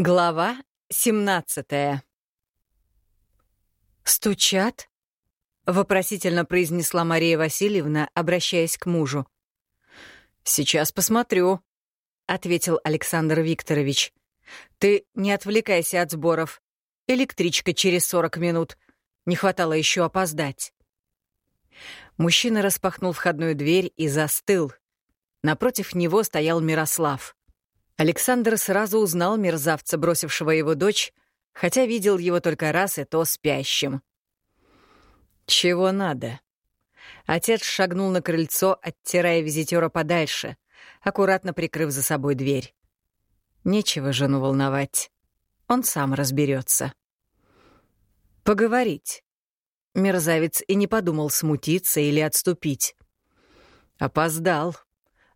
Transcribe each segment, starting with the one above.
Глава 17 «Стучат?» — вопросительно произнесла Мария Васильевна, обращаясь к мужу. «Сейчас посмотрю», — ответил Александр Викторович. «Ты не отвлекайся от сборов. Электричка через сорок минут. Не хватало еще опоздать». Мужчина распахнул входную дверь и застыл. Напротив него стоял Мирослав. Александр сразу узнал мерзавца, бросившего его дочь, хотя видел его только раз и то спящим. «Чего надо?» Отец шагнул на крыльцо, оттирая визитера подальше, аккуратно прикрыв за собой дверь. Нечего жену волновать. Он сам разберется. Поговорить. Мерзавец и не подумал смутиться или отступить. Опоздал.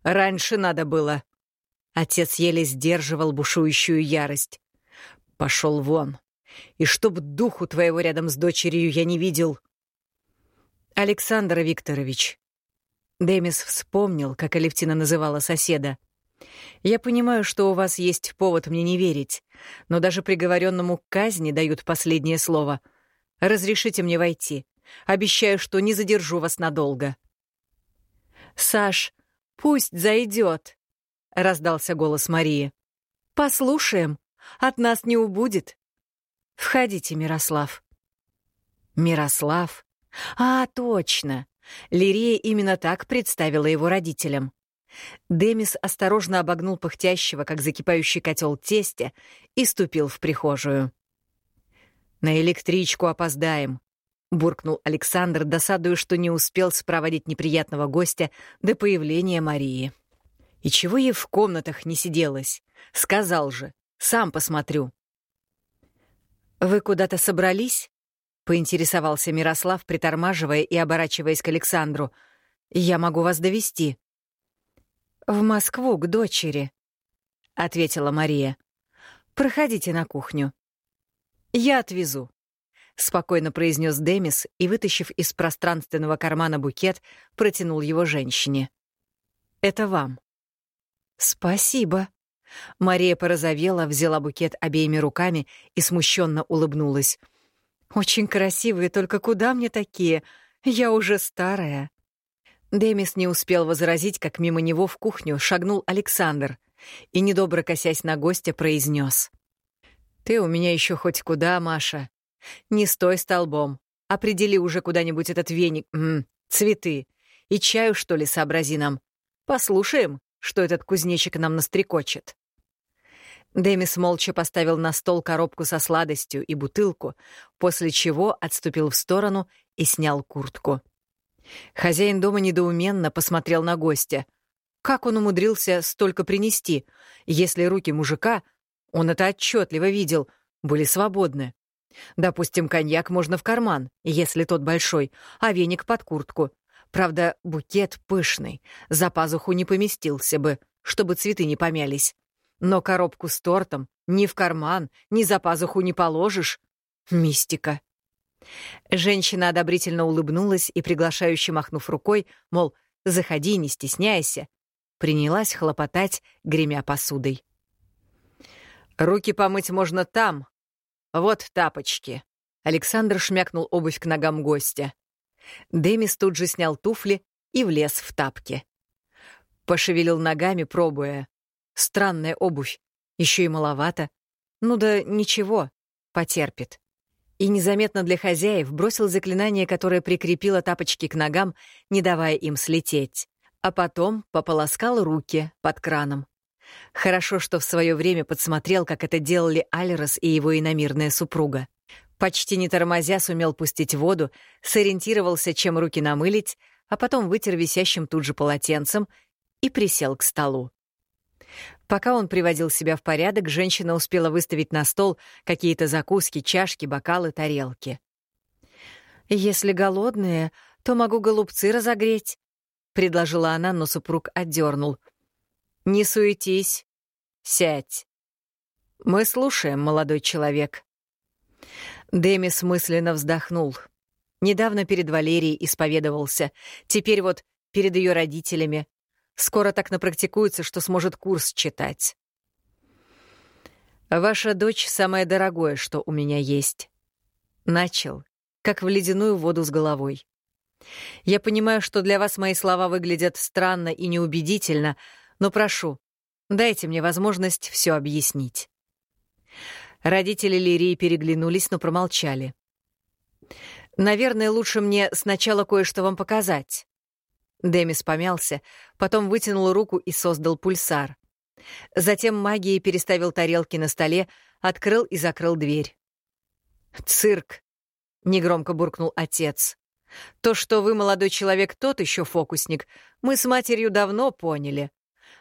Раньше надо было. Отец еле сдерживал бушующую ярость. «Пошел вон! И чтоб духу твоего рядом с дочерью я не видел!» «Александр Викторович», Демис вспомнил, как Алевтина называла соседа. «Я понимаю, что у вас есть повод мне не верить, но даже приговоренному к казни дают последнее слово. Разрешите мне войти. Обещаю, что не задержу вас надолго». «Саш, пусть зайдет», — раздался голос Марии. «Послушаем. От нас не убудет. Входите, Мирослав». Мирослав? А, точно. Лирия именно так представила его родителям. Демис осторожно обогнул пыхтящего, как закипающий котел тестя, и ступил в прихожую. «На электричку опоздаем», — буркнул Александр, досадуя, что не успел спроводить неприятного гостя до появления Марии. И чего ей в комнатах не сиделось? Сказал же, сам посмотрю. «Вы куда-то собрались?» — поинтересовался Мирослав, притормаживая и оборачиваясь к Александру. «Я могу вас довести. «В Москву, к дочери», — ответила Мария. «Проходите на кухню». «Я отвезу», — спокойно произнес Демис и, вытащив из пространственного кармана букет, протянул его женщине. «Это вам». «Спасибо». Мария порозовела, взяла букет обеими руками и смущенно улыбнулась. «Очень красивые, только куда мне такие? Я уже старая». Демис не успел возразить, как мимо него в кухню шагнул Александр и, недобро косясь на гостя, произнес. «Ты у меня еще хоть куда, Маша. Не стой столбом. Определи уже куда-нибудь этот веник, м -м, цветы. И чаю, что ли, сообрази нам. Послушаем, что этот кузнечик нам настрекочет. Демис молча поставил на стол коробку со сладостью и бутылку, после чего отступил в сторону и снял куртку. Хозяин дома недоуменно посмотрел на гостя. Как он умудрился столько принести, если руки мужика, он это отчетливо видел, были свободны? Допустим, коньяк можно в карман, если тот большой, а веник под куртку. Правда, букет пышный, за пазуху не поместился бы, чтобы цветы не помялись. Но коробку с тортом ни в карман, ни за пазуху не положишь. Мистика. Женщина одобрительно улыбнулась и, приглашающе махнув рукой, мол, заходи, не стесняйся, принялась хлопотать, гремя посудой. «Руки помыть можно там. Вот тапочки». Александр шмякнул обувь к ногам гостя. Демис тут же снял туфли и влез в тапки. Пошевелил ногами, пробуя. Странная обувь, еще и маловато. Ну да ничего, потерпит. И незаметно для хозяев бросил заклинание, которое прикрепило тапочки к ногам, не давая им слететь. А потом пополоскал руки под краном. Хорошо, что в свое время подсмотрел, как это делали Альрос и его иномирная супруга. Почти не тормозя сумел пустить воду, сориентировался, чем руки намылить, а потом вытер висящим тут же полотенцем и присел к столу. Пока он приводил себя в порядок, женщина успела выставить на стол какие-то закуски, чашки, бокалы, тарелки. «Если голодные, то могу голубцы разогреть», — предложила она, но супруг отдернул. «Не суетись. Сядь. Мы слушаем, молодой человек». Демис мысленно вздохнул. Недавно перед Валерией исповедовался, теперь вот перед ее родителями. Скоро так напрактикуется, что сможет курс читать. «Ваша дочь — самое дорогое, что у меня есть». Начал, как в ледяную воду с головой. «Я понимаю, что для вас мои слова выглядят странно и неубедительно, но прошу, дайте мне возможность все объяснить». Родители Лирии переглянулись, но промолчали. «Наверное, лучше мне сначала кое-что вам показать». Демис помялся, потом вытянул руку и создал пульсар. Затем магией переставил тарелки на столе, открыл и закрыл дверь. «Цирк!» — негромко буркнул отец. «То, что вы, молодой человек, тот еще фокусник, мы с матерью давно поняли.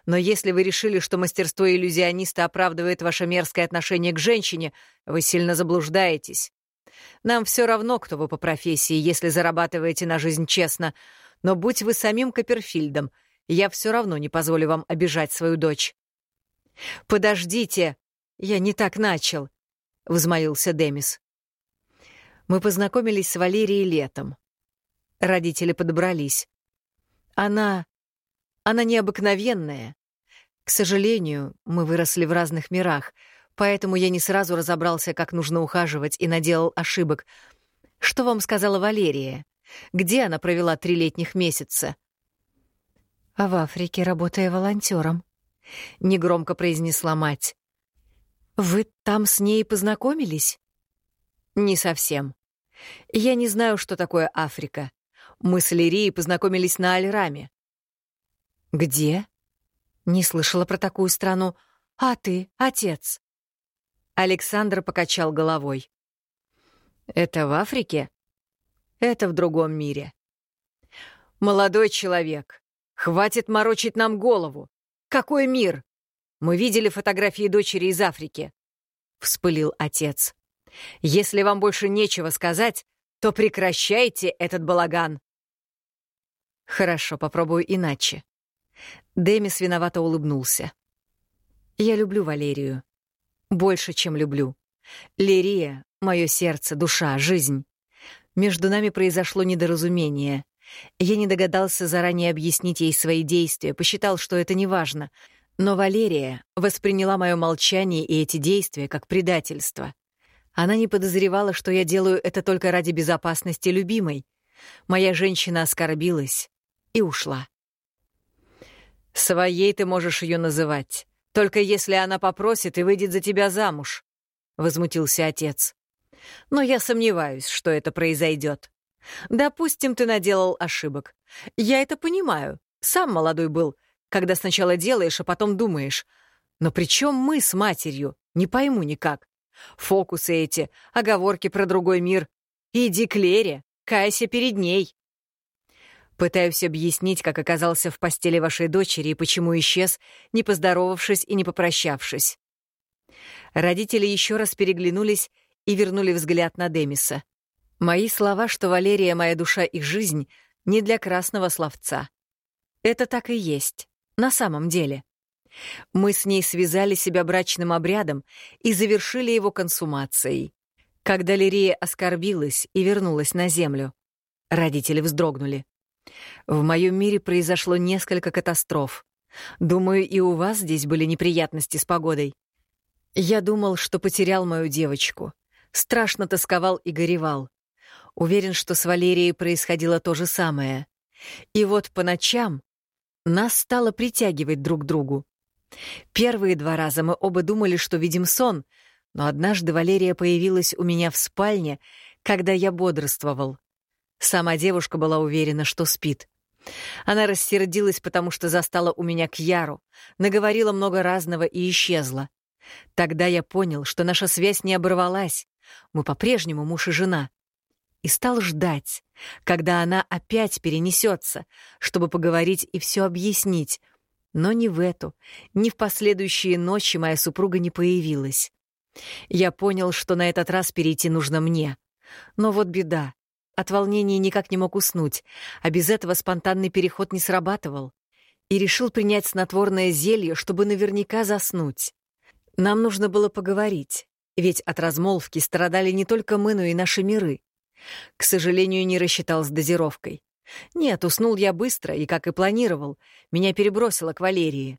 Но если вы решили, что мастерство иллюзиониста оправдывает ваше мерзкое отношение к женщине, вы сильно заблуждаетесь. Нам все равно, кто вы по профессии, если зарабатываете на жизнь честно, но будь вы самим Копперфильдом, я все равно не позволю вам обижать свою дочь. «Подождите! Я не так начал!» — взмолился Демис. Мы познакомились с Валерией летом. Родители подобрались. Она... она необыкновенная. К сожалению, мы выросли в разных мирах, поэтому я не сразу разобрался, как нужно ухаживать, и наделал ошибок. Что вам сказала Валерия? Где она провела три летних месяца? А в Африке, работая волонтером, негромко произнесла мать. Вы там с ней познакомились? Не совсем. Я не знаю, что такое Африка. Мы с Лирией познакомились на Альраме. Где? Не слышала про такую страну. А ты, отец? Александр покачал головой. Это в Африке? Это в другом мире. Молодой человек, хватит морочить нам голову. Какой мир? Мы видели фотографии дочери из Африки. Вспылил отец. Если вам больше нечего сказать, то прекращайте этот балаган. Хорошо, попробую иначе. Демис виновато улыбнулся. Я люблю Валерию. Больше, чем люблю. Лирия — мое сердце, душа, жизнь. Между нами произошло недоразумение. Я не догадался заранее объяснить ей свои действия, посчитал, что это неважно. Но Валерия восприняла мое молчание и эти действия как предательство. Она не подозревала, что я делаю это только ради безопасности любимой. Моя женщина оскорбилась и ушла. «Своей ты можешь ее называть, только если она попросит и выйдет за тебя замуж», — возмутился отец но я сомневаюсь, что это произойдет. Допустим, ты наделал ошибок. Я это понимаю. Сам молодой был, когда сначала делаешь, а потом думаешь. Но при чем мы с матерью? Не пойму никак. Фокусы эти, оговорки про другой мир. Иди к Лере, кайся перед ней. Пытаюсь объяснить, как оказался в постели вашей дочери и почему исчез, не поздоровавшись и не попрощавшись. Родители еще раз переглянулись и вернули взгляд на Демиса. Мои слова, что Валерия — моя душа и жизнь, не для красного словца. Это так и есть, на самом деле. Мы с ней связали себя брачным обрядом и завершили его консумацией. Когда Лирия оскорбилась и вернулась на землю, родители вздрогнули. В моем мире произошло несколько катастроф. Думаю, и у вас здесь были неприятности с погодой. Я думал, что потерял мою девочку страшно тосковал и горевал. Уверен, что с Валерией происходило то же самое. И вот по ночам нас стало притягивать друг к другу. Первые два раза мы оба думали, что видим сон, но однажды Валерия появилась у меня в спальне, когда я бодрствовал. Сама девушка была уверена, что спит. Она рассердилась, потому что застала у меня Кьяру, наговорила много разного и исчезла. Тогда я понял, что наша связь не оборвалась, мы по-прежнему муж и жена. И стал ждать, когда она опять перенесется, чтобы поговорить и все объяснить. Но ни в эту, ни в последующие ночи моя супруга не появилась. Я понял, что на этот раз перейти нужно мне. Но вот беда. От волнения никак не мог уснуть, а без этого спонтанный переход не срабатывал. И решил принять снотворное зелье, чтобы наверняка заснуть. Нам нужно было поговорить, ведь от размолвки страдали не только мы, но и наши миры. К сожалению, не рассчитал с дозировкой. Нет, уснул я быстро, и, как и планировал, меня перебросило к Валерии.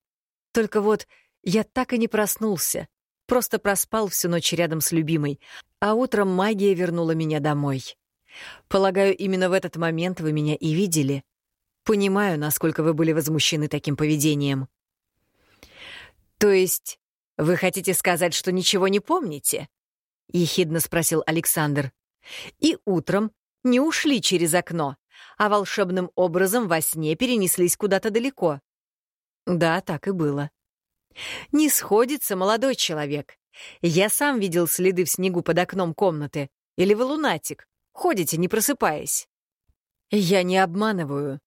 Только вот я так и не проснулся, Просто проспал всю ночь рядом с любимой, а утром магия вернула меня домой. Полагаю, именно в этот момент вы меня и видели. Понимаю, насколько вы были возмущены таким поведением. То есть вы хотите сказать, что ничего не помните? ехидно спросил Александр. И утром не ушли через окно, а волшебным образом во сне перенеслись куда-то далеко. Да, так и было. Не сходится, молодой человек. Я сам видел следы в снегу под окном комнаты. Или вы лунатик? Ходите, не просыпаясь. Я не обманываю.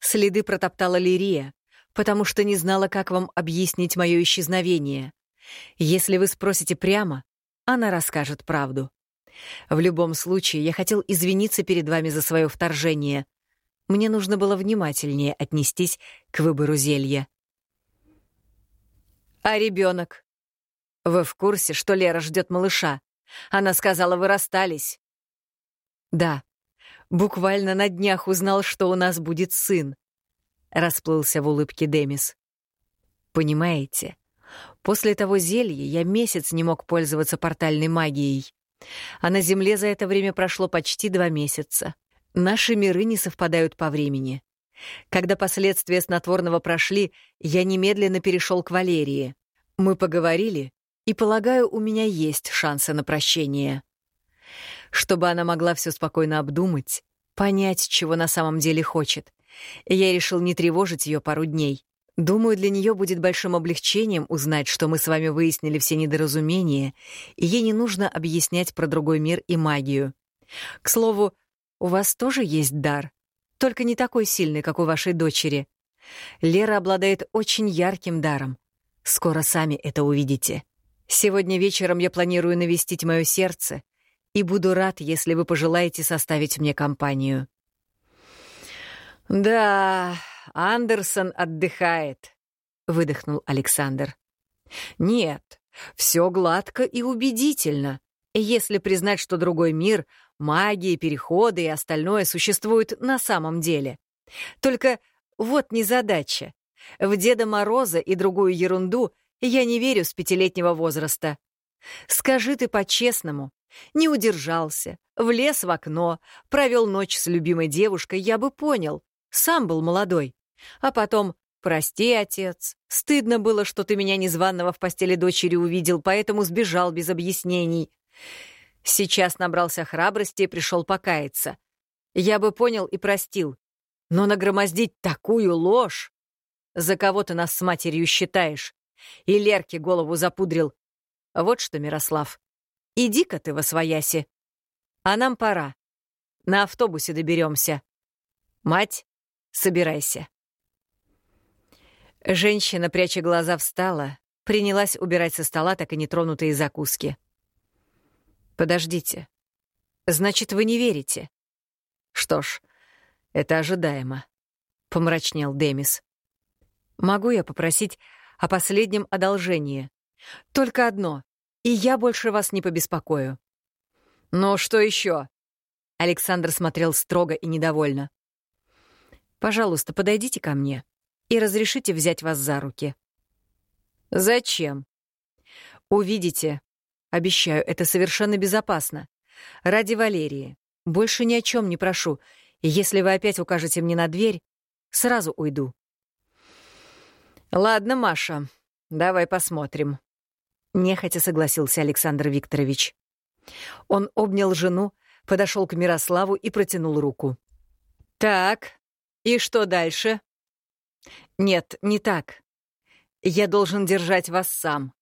Следы протоптала Лирия, потому что не знала, как вам объяснить мое исчезновение. Если вы спросите прямо, она расскажет правду. В любом случае, я хотел извиниться перед вами за свое вторжение. Мне нужно было внимательнее отнестись к выбору зелья. А ребенок? Вы в курсе, что Лера ждет малыша? Она сказала, вы расстались. Да, буквально на днях узнал, что у нас будет сын. Расплылся в улыбке Демис. Понимаете, после того зелья я месяц не мог пользоваться портальной магией. А на Земле за это время прошло почти два месяца. Наши миры не совпадают по времени. Когда последствия снотворного прошли, я немедленно перешел к Валерии. Мы поговорили, и, полагаю, у меня есть шансы на прощение. Чтобы она могла все спокойно обдумать, понять, чего на самом деле хочет. Я решил не тревожить ее пару дней. Думаю, для нее будет большим облегчением узнать, что мы с вами выяснили все недоразумения, и ей не нужно объяснять про другой мир и магию. К слову, у вас тоже есть дар, только не такой сильный, как у вашей дочери. Лера обладает очень ярким даром. Скоро сами это увидите. Сегодня вечером я планирую навестить мое сердце и буду рад, если вы пожелаете составить мне компанию. Да, Андерсон отдыхает, выдохнул Александр. Нет, все гладко и убедительно. Если признать, что другой мир, магия, переходы и остальное существуют на самом деле. Только вот незадача. В Деда Мороза и другую ерунду я не верю с пятилетнего возраста. Скажи ты по-честному, не удержался, влез в окно, провел ночь с любимой девушкой, я бы понял. Сам был молодой. А потом «Прости, отец, стыдно было, что ты меня незваного в постели дочери увидел, поэтому сбежал без объяснений. Сейчас набрался храбрости и пришел покаяться. Я бы понял и простил. Но нагромоздить такую ложь! За кого ты нас с матерью считаешь? И Лерке голову запудрил. Вот что, Мирослав, иди-ка ты во свояси. А нам пора. На автобусе доберемся. Мать, собирайся. Женщина, пряча глаза, встала, принялась убирать со стола так и нетронутые закуски. «Подождите. Значит, вы не верите?» «Что ж, это ожидаемо», — помрачнел Демис. Могу я попросить о последнем одолжении? Только одно, и я больше вас не побеспокою. Но что еще? Александр смотрел строго и недовольно. Пожалуйста, подойдите ко мне и разрешите взять вас за руки. Зачем? Увидите. Обещаю, это совершенно безопасно. Ради Валерии. Больше ни о чем не прошу. И если вы опять укажете мне на дверь, сразу уйду. «Ладно, Маша, давай посмотрим», — нехотя согласился Александр Викторович. Он обнял жену, подошел к Мирославу и протянул руку. «Так, и что дальше?» «Нет, не так. Я должен держать вас сам».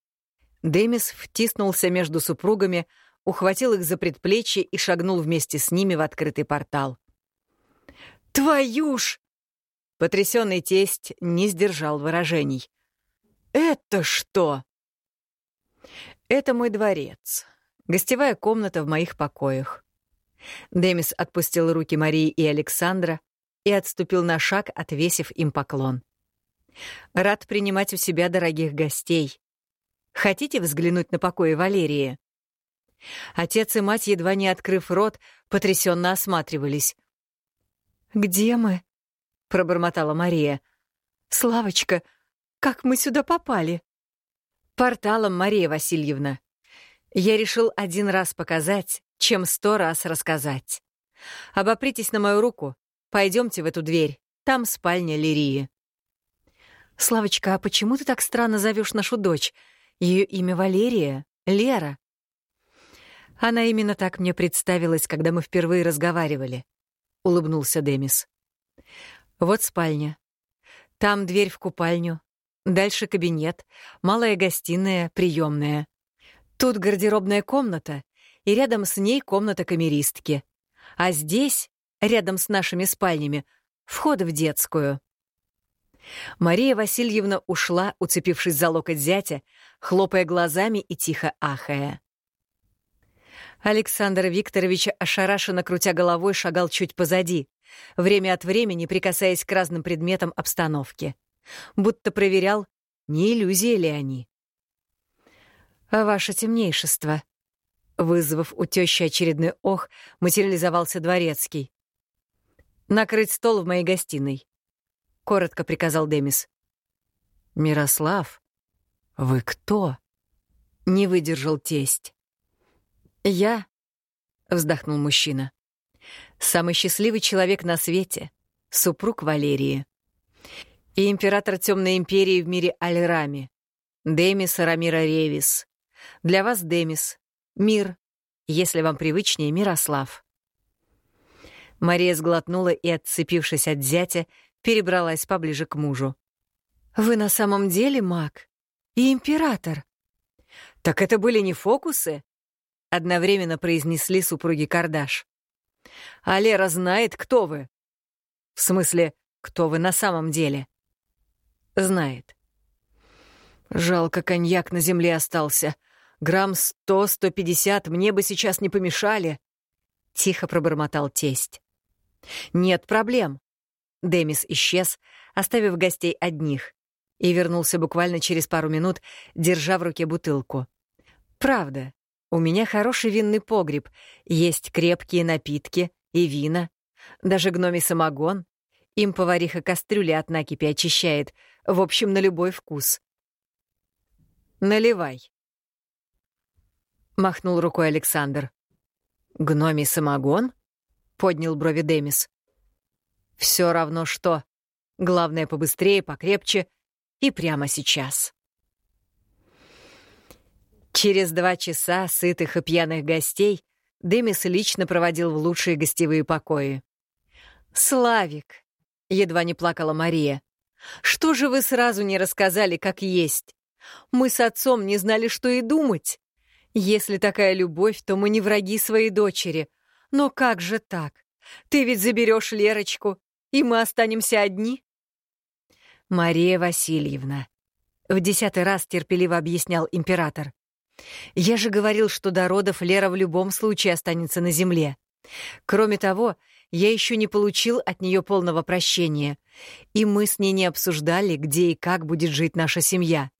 Демис втиснулся между супругами, ухватил их за предплечье и шагнул вместе с ними в открытый портал. «Твою ж!» Потрясенный тесть не сдержал выражений. «Это что?» «Это мой дворец. Гостевая комната в моих покоях». Демис отпустил руки Марии и Александра и отступил на шаг, отвесив им поклон. «Рад принимать у себя дорогих гостей. Хотите взглянуть на покои Валерии?» Отец и мать, едва не открыв рот, потрясенно осматривались. «Где мы?» — пробормотала Мария. «Славочка, как мы сюда попали?» «Порталом, Мария Васильевна. Я решил один раз показать, чем сто раз рассказать. Обопритесь на мою руку, пойдемте в эту дверь, там спальня Лирии». «Славочка, а почему ты так странно зовешь нашу дочь? Ее имя Валерия, Лера». Она именно так мне представилась, когда мы впервые разговаривали, — улыбнулся Демис. Вот спальня. Там дверь в купальню. Дальше кабинет, малая гостиная, приемная. Тут гардеробная комната, и рядом с ней комната камеристки. А здесь, рядом с нашими спальнями, вход в детскую. Мария Васильевна ушла, уцепившись за локоть зятя, хлопая глазами и тихо ахая. Александр Викторович, ошарашенно крутя головой, шагал чуть позади, время от времени прикасаясь к разным предметам обстановки. Будто проверял, не иллюзии ли они. «А ваше темнейшество», вызвав у тещи очередной ох, материализовался дворецкий. «Накрыть стол в моей гостиной», — коротко приказал Демис. «Мирослав, вы кто?» — не выдержал тесть. «Я», — вздохнул мужчина, — «самый счастливый человек на свете, супруг Валерии. И император Темной Империи в мире Альрами, Демис Рамира Ревис. Для вас Демис, мир, если вам привычнее, Мирослав». Мария сглотнула и, отцепившись от зятя, перебралась поближе к мужу. «Вы на самом деле маг и император?» «Так это были не фокусы?» — одновременно произнесли супруги Кардаш. «А знает, кто вы?» «В смысле, кто вы на самом деле?» «Знает». «Жалко, коньяк на земле остался. Грамм сто-сто пятьдесят мне бы сейчас не помешали», — тихо пробормотал тесть. «Нет проблем». Демис исчез, оставив гостей одних, и вернулся буквально через пару минут, держа в руке бутылку. «Правда, у меня хороший винный погреб, есть крепкие напитки и вина, даже гномий самогон. Им повариха кастрюли от накипи очищает, в общем, на любой вкус. «Наливай», — махнул рукой Александр. «Гномий самогон?» — поднял брови Демис. «Все равно что. Главное, побыстрее, покрепче и прямо сейчас». Через два часа сытых и пьяных гостей Демис лично проводил в лучшие гостевые покои. «Славик!» — едва не плакала Мария. «Что же вы сразу не рассказали, как есть? Мы с отцом не знали, что и думать. Если такая любовь, то мы не враги своей дочери. Но как же так? Ты ведь заберешь Лерочку, и мы останемся одни?» «Мария Васильевна», — в десятый раз терпеливо объяснял император. Я же говорил, что до родов Лера в любом случае останется на земле. Кроме того, я еще не получил от нее полного прощения, и мы с ней не обсуждали, где и как будет жить наша семья.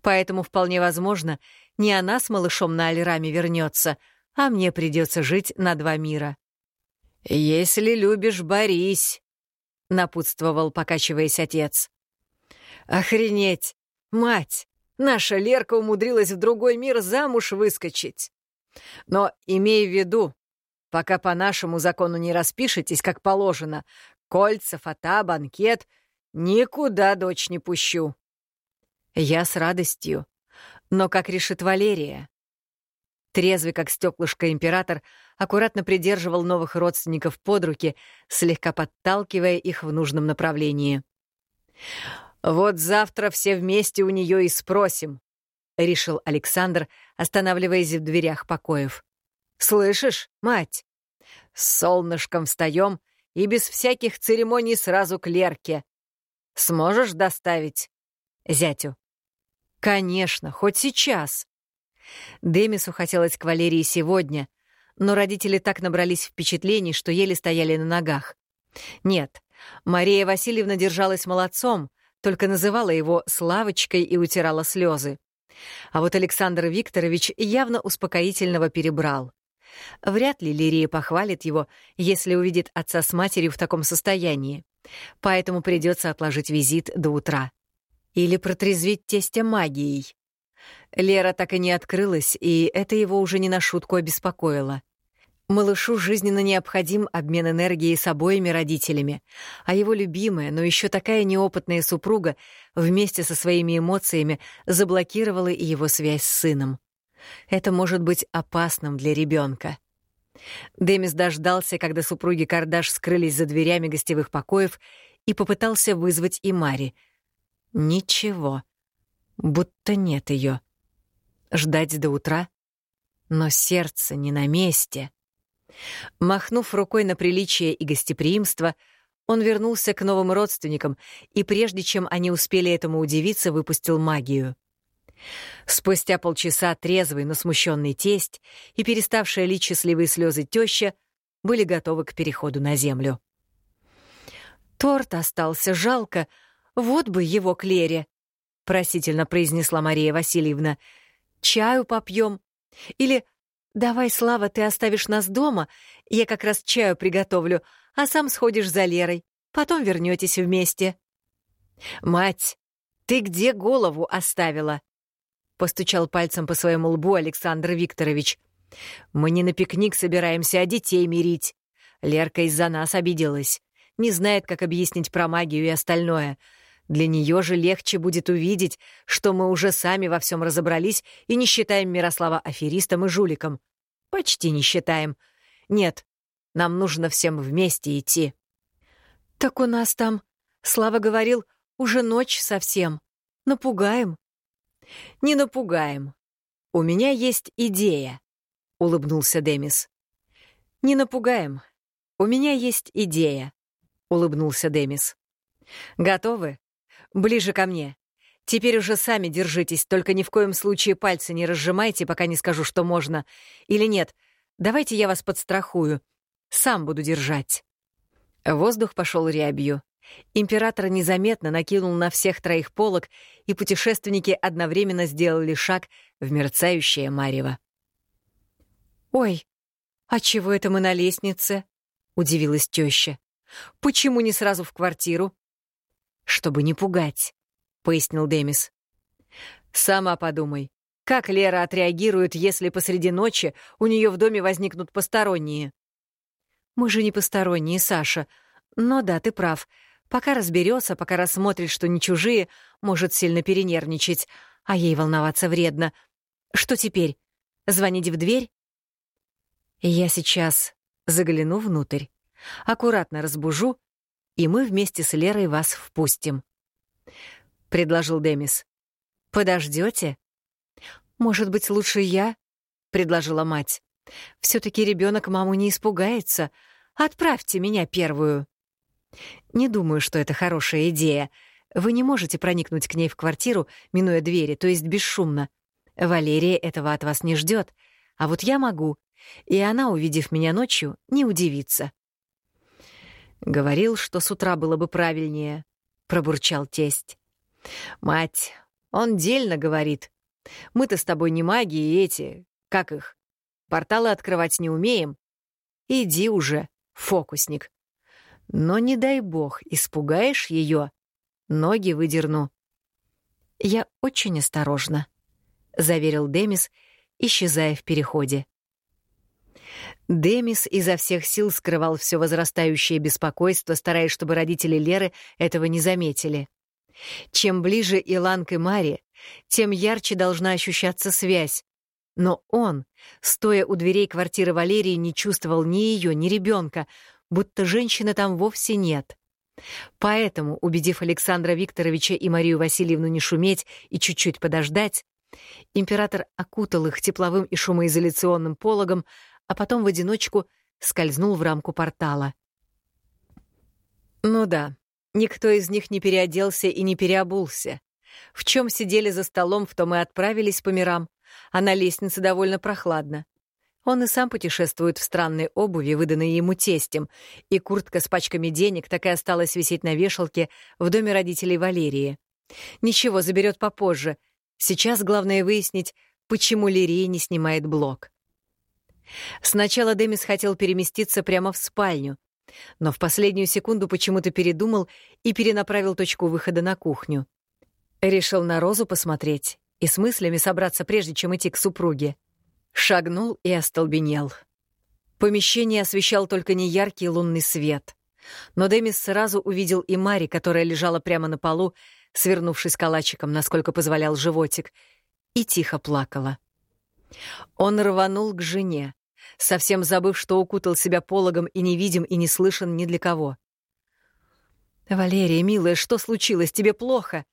Поэтому вполне возможно, не она с малышом на Альраме вернется, а мне придется жить на два мира. «Если любишь, борись», — напутствовал, покачиваясь отец. «Охренеть! Мать! Наша Лерка умудрилась в другой мир замуж выскочить. Но имей в виду, пока по нашему закону не распишетесь, как положено, кольца, фата, банкет, никуда дочь не пущу. Я с радостью. Но как решит Валерия? Трезвый, как стеклышко император, аккуратно придерживал новых родственников под руки, слегка подталкивая их в нужном направлении. «Вот завтра все вместе у нее и спросим», — решил Александр, останавливаясь в дверях покоев. «Слышишь, мать? С солнышком встаем и без всяких церемоний сразу к Лерке. Сможешь доставить зятю?» «Конечно, хоть сейчас». Демису хотелось к Валерии сегодня, но родители так набрались впечатлений, что еле стояли на ногах. Нет, Мария Васильевна держалась молодцом — только называла его Славочкой и утирала слезы. А вот Александр Викторович явно успокоительного перебрал. Вряд ли Лирия похвалит его, если увидит отца с матерью в таком состоянии. Поэтому придется отложить визит до утра. Или протрезвить тестя магией. Лера так и не открылась, и это его уже не на шутку обеспокоило. Малышу жизненно необходим обмен энергией с обоими родителями, а его любимая, но еще такая неопытная супруга вместе со своими эмоциями заблокировала и его связь с сыном. Это может быть опасным для ребенка. Демис дождался, когда супруги Кардаш скрылись за дверями гостевых покоев и попытался вызвать и Мари. Ничего. Будто нет ее. Ждать до утра? Но сердце не на месте. Махнув рукой на приличие и гостеприимство, он вернулся к новым родственникам и, прежде чем они успели этому удивиться, выпустил магию. Спустя полчаса трезвый, но смущенный тесть и переставшая лить счастливые слезы теща были готовы к переходу на землю. «Торт остался, жалко. Вот бы его к Лере», — просительно произнесла Мария Васильевна. «Чаю попьем. Или давай, Слава, ты оставишь нас дома, я как раз чаю приготовлю, а сам сходишь за Лерой. Потом вернетесь вместе». «Мать, ты где голову оставила?» Постучал пальцем по своему лбу Александр Викторович. «Мы не на пикник собираемся, а детей мирить. Лерка из-за нас обиделась. Не знает, как объяснить про магию и остальное. Для нее же легче будет увидеть, что мы уже сами во всем разобрались и не считаем Мирослава аферистом и жуликом. Почти не считаем. Нет, нам нужно всем вместе идти». «Так у нас там, Слава говорил, уже ночь совсем. Напугаем», «Не напугаем. У меня есть идея», — улыбнулся Демис. «Не напугаем. У меня есть идея», — улыбнулся Демис. «Готовы? Ближе ко мне. Теперь уже сами держитесь, только ни в коем случае пальцы не разжимайте, пока не скажу, что можно. Или нет, давайте я вас подстрахую. Сам буду держать». Воздух пошел рябью. Император незаметно накинул на всех троих полок, и путешественники одновременно сделали шаг в мерцающее марево. «Ой, а чего это мы на лестнице?» — удивилась теща. «Почему не сразу в квартиру?» «Чтобы не пугать», — пояснил Демис. «Сама подумай, как Лера отреагирует, если посреди ночи у нее в доме возникнут посторонние?» «Мы же не посторонние, Саша. Но да, ты прав. Пока разберется, пока рассмотрит, что не чужие, может сильно перенервничать, а ей волноваться вредно. Что теперь? Звонить в дверь? Я сейчас загляну внутрь, аккуратно разбужу, и мы вместе с Лерой вас впустим. Предложил Демис. Подождете? Может быть, лучше я? Предложила мать. Все-таки ребенок маму не испугается. Отправьте меня первую. Не думаю, что это хорошая идея. Вы не можете проникнуть к ней в квартиру, минуя двери, то есть бесшумно. Валерия этого от вас не ждет, а вот я могу, и она, увидев меня ночью, не удивится. Говорил, что с утра было бы правильнее, пробурчал тесть. Мать, он дельно говорит. Мы-то с тобой не маги и эти, как их, порталы открывать не умеем. Иди уже, фокусник. Но не дай бог, испугаешь ее, ноги выдерну. Я очень осторожна, заверил Демис, исчезая в переходе. Демис изо всех сил скрывал все возрастающее беспокойство, стараясь, чтобы родители Леры этого не заметили. Чем ближе Илан к Маре, тем ярче должна ощущаться связь. Но он, стоя у дверей квартиры Валерии, не чувствовал ни ее, ни ребенка, будто женщины там вовсе нет. Поэтому, убедив Александра Викторовича и Марию Васильевну не шуметь и чуть-чуть подождать, император окутал их тепловым и шумоизоляционным пологом, а потом в одиночку скользнул в рамку портала. Ну да, никто из них не переоделся и не переобулся. В чем сидели за столом, в том и отправились по мирам, а на лестнице довольно прохладно. Он и сам путешествует в странной обуви, выданной ему тестем, и куртка с пачками денег так и осталась висеть на вешалке в доме родителей Валерии. Ничего, заберет попозже. Сейчас главное выяснить, почему Лирия не снимает блок. Сначала Демис хотел переместиться прямо в спальню, но в последнюю секунду почему-то передумал и перенаправил точку выхода на кухню. Решил на Розу посмотреть и с мыслями собраться, прежде чем идти к супруге. Шагнул и остолбенел. Помещение освещал только неяркий лунный свет. Но Демис сразу увидел и Мари, которая лежала прямо на полу, свернувшись калачиком, насколько позволял животик, и тихо плакала. Он рванул к жене, совсем забыв, что укутал себя пологом и не видим и не слышен ни для кого. «Валерия, милая, что случилось? Тебе плохо?»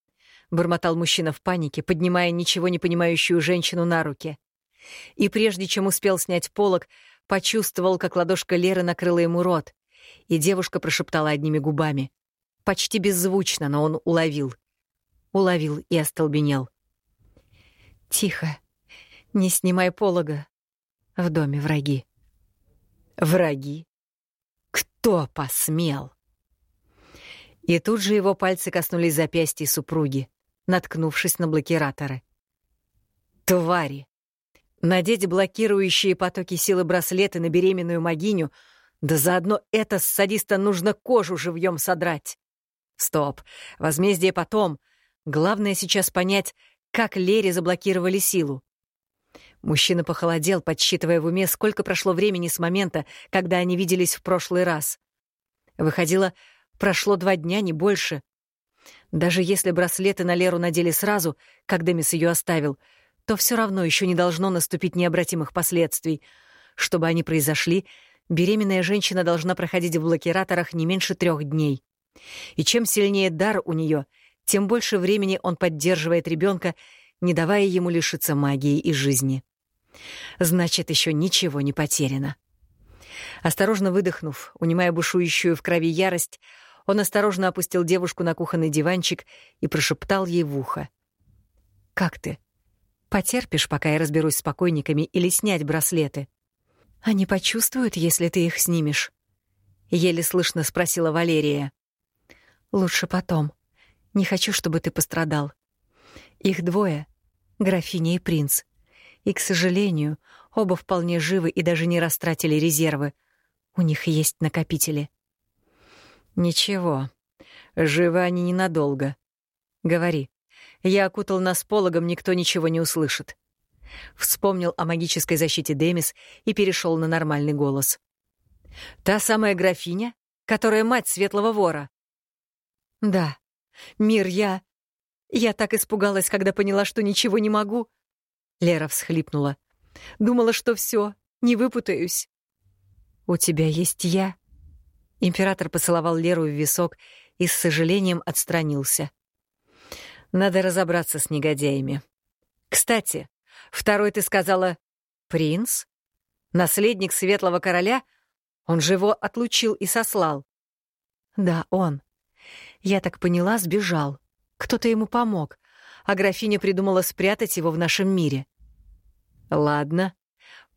— бормотал мужчина в панике, поднимая ничего не понимающую женщину на руки. И прежде чем успел снять полог, почувствовал, как ладошка Леры накрыла ему рот, и девушка прошептала одними губами. Почти беззвучно, но он уловил. Уловил и остолбенел. «Тихо. Не снимай полога. В доме враги». «Враги? Кто посмел?» И тут же его пальцы коснулись запястья супруги, наткнувшись на блокираторы. «Твари!» Надеть блокирующие потоки силы браслеты на беременную могиню, да заодно это с садиста нужно кожу живьем содрать. Стоп, возмездие потом. Главное сейчас понять, как Лере заблокировали силу. Мужчина похолодел, подсчитывая в уме, сколько прошло времени с момента, когда они виделись в прошлый раз. Выходило, прошло два дня, не больше. Даже если браслеты на Леру надели сразу, как Демис ее оставил, то все равно еще не должно наступить необратимых последствий. Чтобы они произошли, беременная женщина должна проходить в блокираторах не меньше трех дней. И чем сильнее дар у нее, тем больше времени он поддерживает ребенка, не давая ему лишиться магии и жизни. Значит, еще ничего не потеряно. Осторожно выдохнув, унимая бушующую в крови ярость, он осторожно опустил девушку на кухонный диванчик и прошептал ей в ухо. «Как ты? Потерпишь, пока я разберусь с покойниками, или снять браслеты?» «Они почувствуют, если ты их снимешь?» — еле слышно спросила Валерия. Лучше потом. Не хочу, чтобы ты пострадал. Их двое — графиня и принц. И, к сожалению, оба вполне живы и даже не растратили резервы. У них есть накопители. Ничего, живы они ненадолго. Говори. Я окутал нас пологом, никто ничего не услышит. Вспомнил о магической защите Демис и перешел на нормальный голос. Та самая графиня, которая мать Светлого Вора. Да. Мир, я... Я так испугалась, когда поняла, что ничего не могу. Лера всхлипнула. Думала, что все, не выпутаюсь. У тебя есть я. Император поцеловал Леру в висок и с сожалением отстранился. Надо разобраться с негодяями. Кстати, второй ты сказала «принц»? Наследник Светлого Короля? Он же его отлучил и сослал. Да, он. Я так поняла, сбежал. Кто-то ему помог, а графиня придумала спрятать его в нашем мире. Ладно,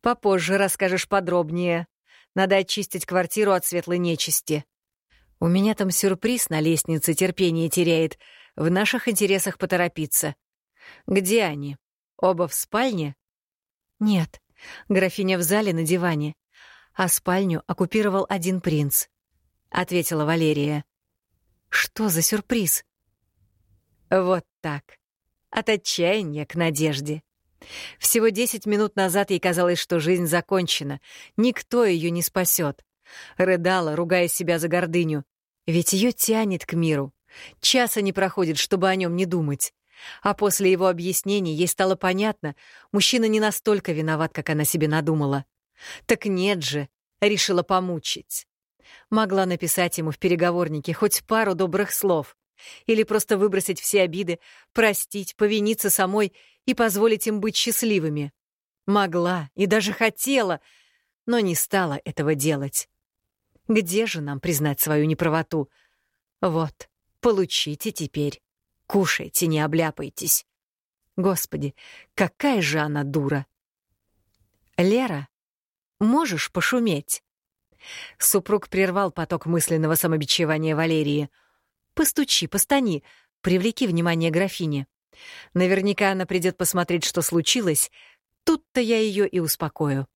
попозже расскажешь подробнее. Надо очистить квартиру от светлой нечисти. У меня там сюрприз на лестнице терпение теряет. В наших интересах поторопиться. Где они? Оба в спальне? Нет, графиня в зале на диване, а спальню оккупировал один принц, — ответила Валерия. Что за сюрприз? Вот так. От отчаяния к надежде. Всего десять минут назад ей казалось, что жизнь закончена. Никто ее не спасет. Рыдала, ругая себя за гордыню. Ведь ее тянет к миру. Часа не проходит, чтобы о нем не думать. А после его объяснений ей стало понятно, мужчина не настолько виноват, как она себе надумала. Так нет же, решила помучить. Могла написать ему в переговорнике хоть пару добрых слов. Или просто выбросить все обиды, простить, повиниться самой и позволить им быть счастливыми. Могла и даже хотела, но не стала этого делать. Где же нам признать свою неправоту? Вот, получите теперь. Кушайте, не обляпайтесь. Господи, какая же она дура! Лера, можешь пошуметь? Супруг прервал поток мысленного самобичевания Валерии. «Постучи, постани, привлеки внимание графини. Наверняка она придет посмотреть, что случилось. Тут-то я ее и успокою».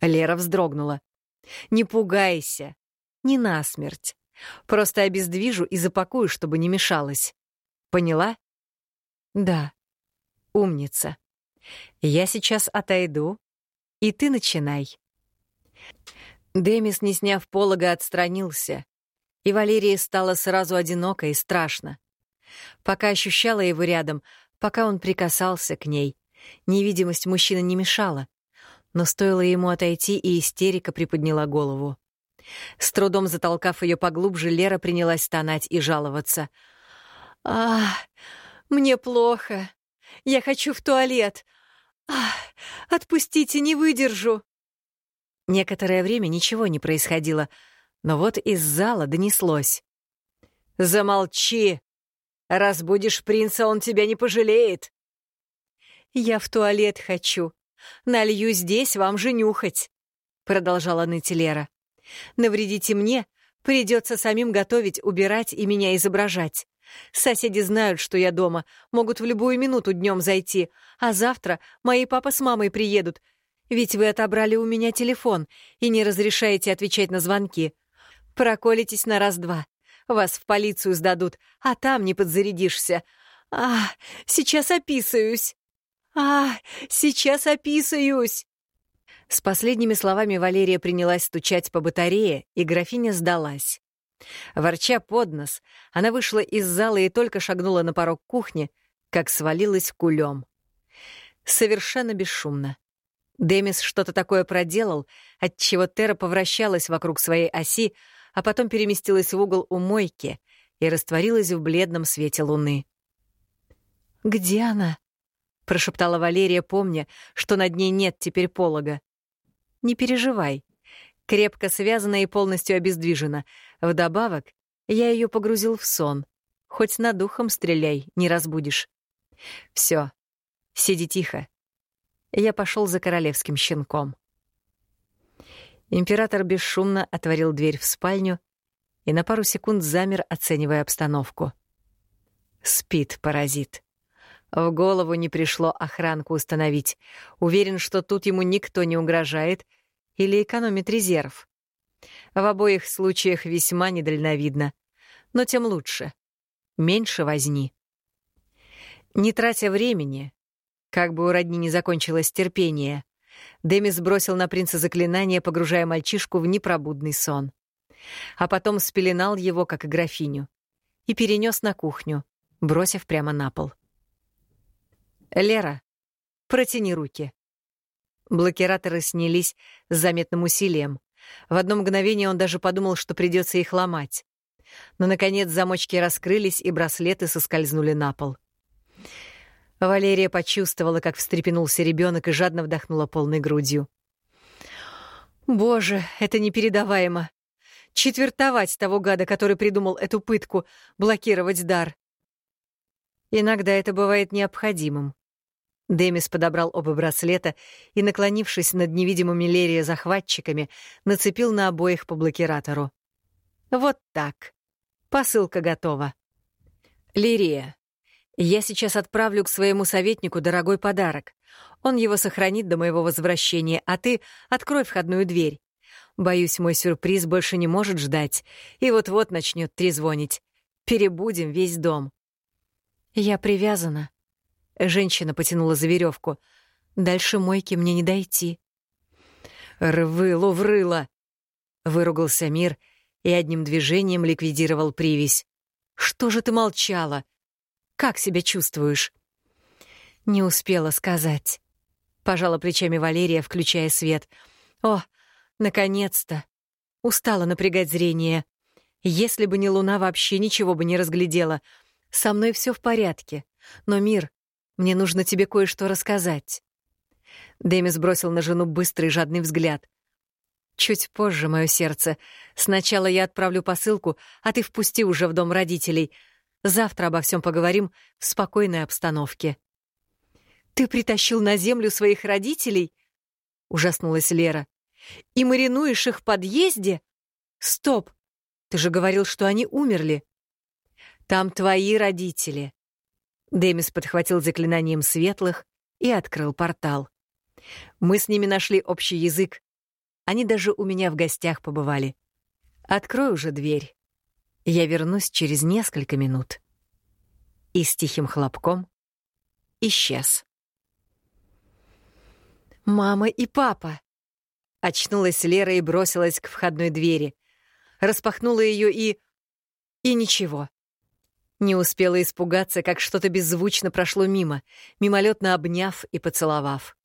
Лера вздрогнула. «Не пугайся. Не насмерть. Просто обездвижу и запакую, чтобы не мешалось. Поняла?» «Да». Умница. Я сейчас отойду, и ты начинай. Демис, не сняв полога, отстранился, и Валерии стало сразу одиноко и страшно. Пока ощущала его рядом, пока он прикасался к ней, невидимость мужчины не мешала, но стоило ему отойти, и истерика приподняла голову. С трудом затолкав ее поглубже, Лера принялась стонать и жаловаться. «А, мне плохо. Я хочу в туалет. А, отпустите, не выдержу». Некоторое время ничего не происходило, но вот из зала донеслось. «Замолчи! Разбудишь принца, он тебя не пожалеет!» «Я в туалет хочу. Налью здесь вам же нюхать», — продолжала ныть Лера. «Навредите мне, придется самим готовить, убирать и меня изображать. Соседи знают, что я дома, могут в любую минуту днем зайти, а завтра мои папа с мамой приедут, ведь вы отобрали у меня телефон и не разрешаете отвечать на звонки. Проколитесь на раз-два. Вас в полицию сдадут, а там не подзарядишься. А, сейчас описаюсь. А, сейчас описаюсь. С последними словами Валерия принялась стучать по батарее, и графиня сдалась. Ворча под нос, она вышла из зала и только шагнула на порог кухни, как свалилась кулем. Совершенно бесшумно. Демис что-то такое проделал, отчего Тера повращалась вокруг своей оси, а потом переместилась в угол у мойки и растворилась в бледном свете луны. «Где она?» — прошептала Валерия, помня, что над ней нет теперь полога. «Не переживай. Крепко связана и полностью обездвижена. Вдобавок, я ее погрузил в сон. Хоть над духом стреляй, не разбудишь. Все, сиди тихо, я пошел за королевским щенком. Император бесшумно отворил дверь в спальню и на пару секунд замер, оценивая обстановку. Спит паразит. В голову не пришло охранку установить. Уверен, что тут ему никто не угрожает или экономит резерв. В обоих случаях весьма недальновидно. Но тем лучше. Меньше возни. Не тратя времени, как бы у родни не закончилось терпение. Демис бросил на принца заклинание, погружая мальчишку в непробудный сон. А потом спеленал его, как и графиню, и перенес на кухню, бросив прямо на пол. «Лера, протяни руки». Блокираторы снялись с заметным усилием. В одно мгновение он даже подумал, что придется их ломать. Но, наконец, замочки раскрылись, и браслеты соскользнули на пол. Валерия почувствовала, как встрепенулся ребенок и жадно вдохнула полной грудью. «Боже, это непередаваемо! Четвертовать того гада, который придумал эту пытку, блокировать дар!» Иногда это бывает необходимым. Демис подобрал оба браслета и, наклонившись над невидимыми Лерия захватчиками, нацепил на обоих по блокиратору. «Вот так. Посылка готова. Лирия, я сейчас отправлю к своему советнику дорогой подарок. Он его сохранит до моего возвращения, а ты открой входную дверь. Боюсь, мой сюрприз больше не может ждать, и вот-вот начнет трезвонить. Перебудем весь дом. Я привязана. Женщина потянула за веревку. Дальше мойки мне не дойти. Рвы, ловрыла! Выругался мир и одним движением ликвидировал привязь. Что же ты молчала? Как себя чувствуешь?» «Не успела сказать», — пожала плечами Валерия, включая свет. «О, наконец-то! Устала напрягать зрение. Если бы не луна, вообще ничего бы не разглядела. Со мной все в порядке. Но, Мир, мне нужно тебе кое-что рассказать». Демис бросил на жену быстрый жадный взгляд. «Чуть позже, мое сердце. Сначала я отправлю посылку, а ты впусти уже в дом родителей. Завтра обо всем поговорим в спокойной обстановке. «Ты притащил на землю своих родителей?» — ужаснулась Лера. «И маринуешь их в подъезде? Стоп! Ты же говорил, что они умерли. Там твои родители». Демис подхватил заклинанием светлых и открыл портал. Мы с ними нашли общий язык. Они даже у меня в гостях побывали. Открой уже дверь. Я вернусь через несколько минут. И с тихим хлопком исчез. «Мама и папа!» Очнулась Лера и бросилась к входной двери. Распахнула ее и... И ничего. Не успела испугаться, как что-то беззвучно прошло мимо, мимолетно обняв и поцеловав.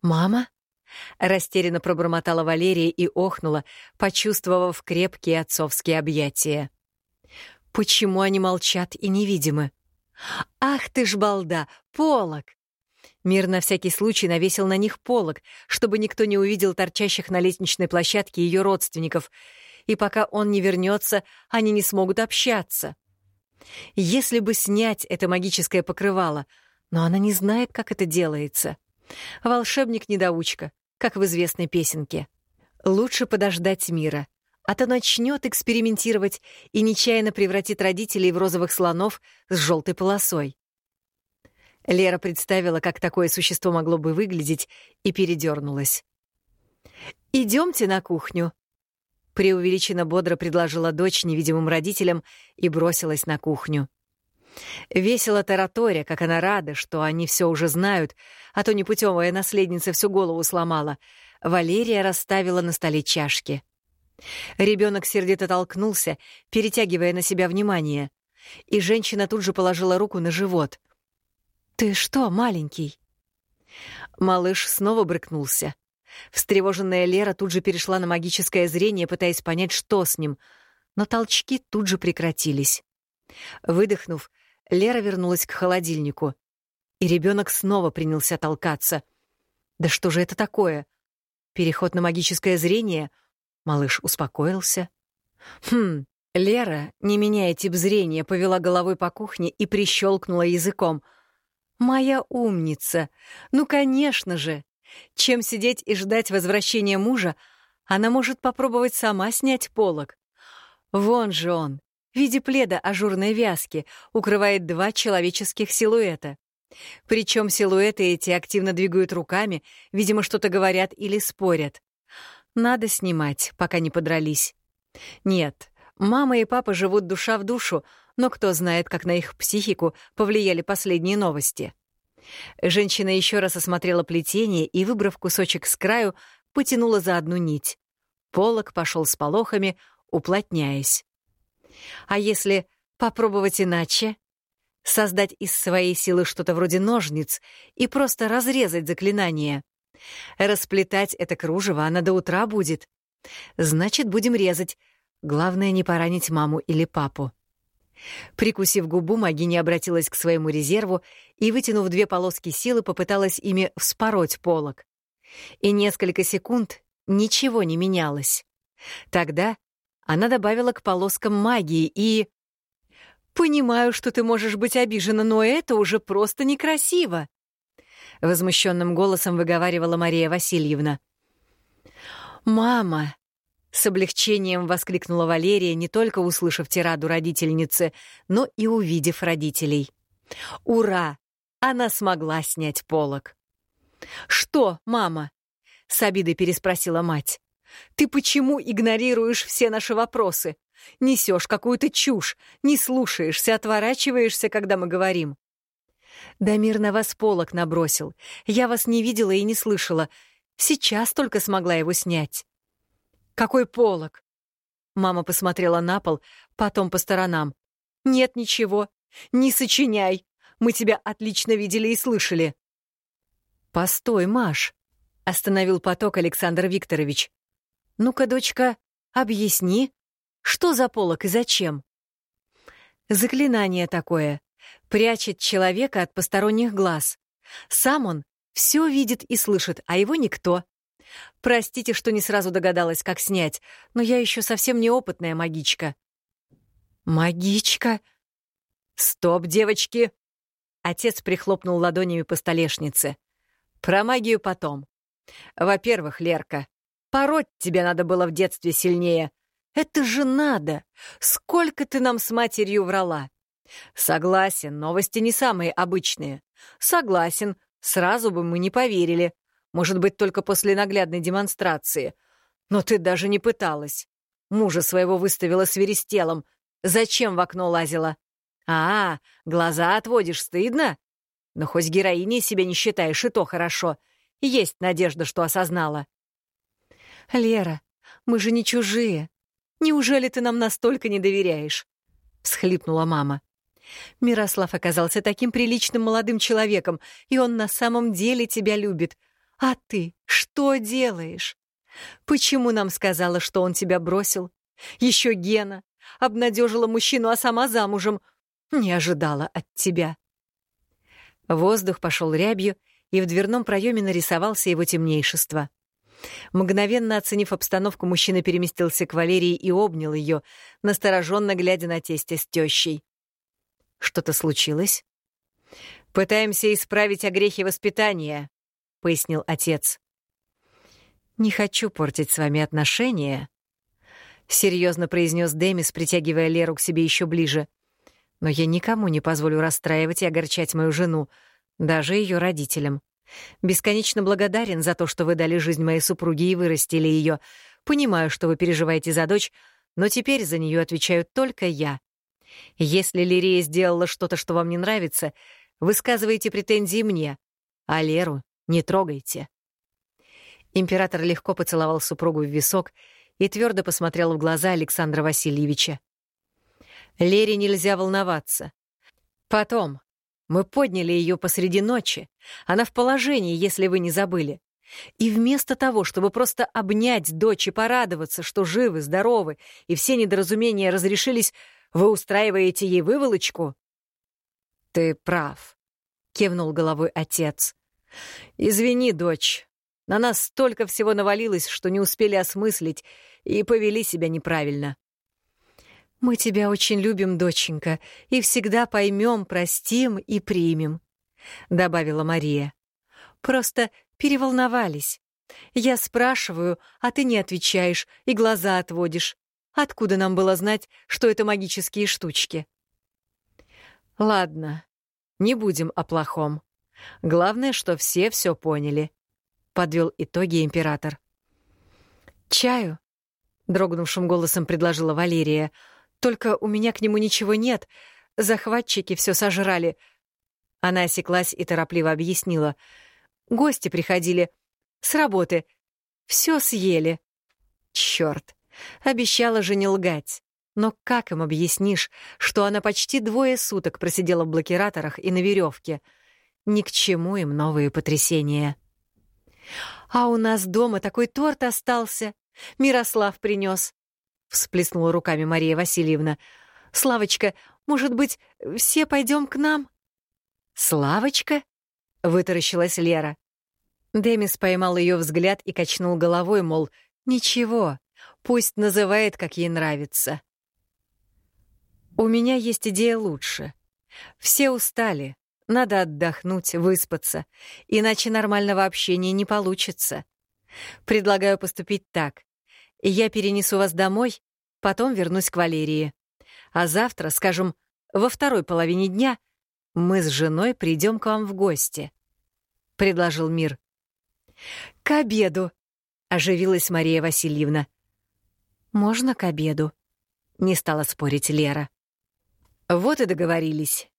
«Мама?» — растерянно пробормотала Валерия и охнула, почувствовав крепкие отцовские объятия. «Почему они молчат и невидимы?» «Ах ты ж балда! Полок!» Мир на всякий случай навесил на них полог, чтобы никто не увидел торчащих на лестничной площадке ее родственников, и пока он не вернется, они не смогут общаться. Если бы снять это магическое покрывало, но она не знает, как это делается. Волшебник-недоучка, как в известной песенке. Лучше подождать мира, а то начнет экспериментировать и нечаянно превратит родителей в розовых слонов с желтой полосой. Лера представила, как такое существо могло бы выглядеть, и передернулась. «Идемте на кухню», — преувеличенно бодро предложила дочь невидимым родителям и бросилась на кухню. Весело тараторя, как она рада, что они все уже знают, а то непутевая наследница всю голову сломала. Валерия расставила на столе чашки. Ребенок сердито толкнулся, перетягивая на себя внимание, и женщина тут же положила руку на живот. «Ты что, маленький?» Малыш снова брыкнулся. Встревоженная Лера тут же перешла на магическое зрение, пытаясь понять, что с ним, но толчки тут же прекратились. Выдохнув, Лера вернулась к холодильнику, и ребенок снова принялся толкаться. «Да что же это такое? Переход на магическое зрение?» Малыш успокоился. «Хм, Лера, не меняя тип зрения, повела головой по кухне и прищелкнула языком — Моя умница. Ну, конечно же. Чем сидеть и ждать возвращения мужа, она может попробовать сама снять полог. Вон же он, в виде пледа ажурной вязки, укрывает два человеческих силуэта. Причем силуэты эти активно двигают руками, видимо, что-то говорят или спорят. Надо снимать, пока не подрались. Нет, мама и папа живут душа в душу, но кто знает, как на их психику повлияли последние новости. Женщина еще раз осмотрела плетение и, выбрав кусочек с краю, потянула за одну нить. Полок пошел с полохами, уплотняясь. А если попробовать иначе? Создать из своей силы что-то вроде ножниц и просто разрезать заклинание. Расплетать это кружево она до утра будет. Значит, будем резать. Главное, не поранить маму или папу. Прикусив губу, магиня обратилась к своему резерву и, вытянув две полоски силы, попыталась ими вспороть полог. И несколько секунд ничего не менялось. Тогда она добавила к полоскам магии и... «Понимаю, что ты можешь быть обижена, но это уже просто некрасиво!» Возмущенным голосом выговаривала Мария Васильевна. «Мама!» С облегчением воскликнула Валерия, не только услышав тираду родительницы, но и увидев родителей. «Ура! Она смогла снять полог!» «Что, мама?» — с обидой переспросила мать. «Ты почему игнорируешь все наши вопросы? Несешь какую-то чушь, не слушаешься, отворачиваешься, когда мы говорим». «Да мир на вас полог набросил. Я вас не видела и не слышала. Сейчас только смогла его снять». «Какой полог?» Мама посмотрела на пол, потом по сторонам. «Нет ничего. Не сочиняй. Мы тебя отлично видели и слышали». «Постой, Маш», — остановил поток Александр Викторович. «Ну-ка, дочка, объясни, что за полог и зачем?» «Заклинание такое. Прячет человека от посторонних глаз. Сам он все видит и слышит, а его никто. Простите, что не сразу догадалась, как снять, но я еще совсем неопытная магичка». «Магичка?» «Стоп, девочки!» Отец прихлопнул ладонями по столешнице. «Про магию потом. Во-первых, Лерка, пороть тебе надо было в детстве сильнее. Это же надо! Сколько ты нам с матерью врала!» «Согласен, новости не самые обычные. Согласен, сразу бы мы не поверили. Может быть, только после наглядной демонстрации. Но ты даже не пыталась. Мужа своего выставила свиристелом. Зачем в окно лазила? А, глаза отводишь, стыдно? Но хоть героиней себя не считаешь, и то хорошо. есть надежда, что осознала. «Лера, мы же не чужие. Неужели ты нам настолько не доверяешь?» — всхлипнула мама. «Мирослав оказался таким приличным молодым человеком, и он на самом деле тебя любит. А ты что делаешь? Почему нам сказала, что он тебя бросил? Еще Гена. Обнадежила мужчину, а сама замужем. Не ожидала от тебя». Воздух пошел рябью, и в дверном проеме нарисовался его темнейшество. Мгновенно оценив обстановку, мужчина переместился к Валерии и обнял ее, настороженно глядя на тестя с тещей. «Что-то случилось?» «Пытаемся исправить огрехи воспитания», — пояснил отец. «Не хочу портить с вами отношения», — серьезно произнес Демис, притягивая Леру к себе еще ближе. «Но я никому не позволю расстраивать и огорчать мою жену, даже ее родителям. Бесконечно благодарен за то, что вы дали жизнь моей супруге и вырастили ее. Понимаю, что вы переживаете за дочь, но теперь за нее отвечаю только я. Если Лирия сделала что-то, что вам не нравится, высказывайте претензии мне, а Леру не трогайте». Император легко поцеловал супругу в висок и твердо посмотрел в глаза Александра Васильевича. «Лере нельзя волноваться. Потом, мы подняли ее посреди ночи. Она в положении, если вы не забыли. И вместо того, чтобы просто обнять дочь и порадоваться, что живы, здоровы, и все недоразумения разрешились, вы устраиваете ей выволочку? Ты прав, кивнул головой отец. Извини, дочь. На нас столько всего навалилось, что не успели осмыслить и повели себя неправильно. «Мы тебя очень любим, доченька, и всегда поймем, простим и примем», — добавила Мария. «Просто переволновались. Я спрашиваю, а ты не отвечаешь и глаза отводишь. Откуда нам было знать, что это магические штучки?» «Ладно, не будем о плохом. Главное, что все все поняли», — подвел итоги император. «Чаю?» — дрогнувшим голосом предложила Валерия — только у меня к нему ничего нет. Захватчики все сожрали. Она осеклась и торопливо объяснила. Гости приходили. С работы. Все съели. Черт. Обещала же не лгать. Но как им объяснишь, что она почти двое суток просидела в блокираторах и на веревке? Ни к чему им новые потрясения. А у нас дома такой торт остался. Мирослав принес. — всплеснула руками Мария Васильевна. «Славочка, может быть, все пойдем к нам?» «Славочка?» — вытаращилась Лера. Демис поймал ее взгляд и качнул головой, мол, «Ничего, пусть называет, как ей нравится». «У меня есть идея лучше. Все устали, надо отдохнуть, выспаться, иначе нормального общения не получится. Предлагаю поступить так. Я перенесу вас домой, потом вернусь к Валерии. А завтра, скажем, во второй половине дня, мы с женой придем к вам в гости», — предложил Мир. «К обеду», — оживилась Мария Васильевна. «Можно к обеду?» — не стала спорить Лера. Вот и договорились.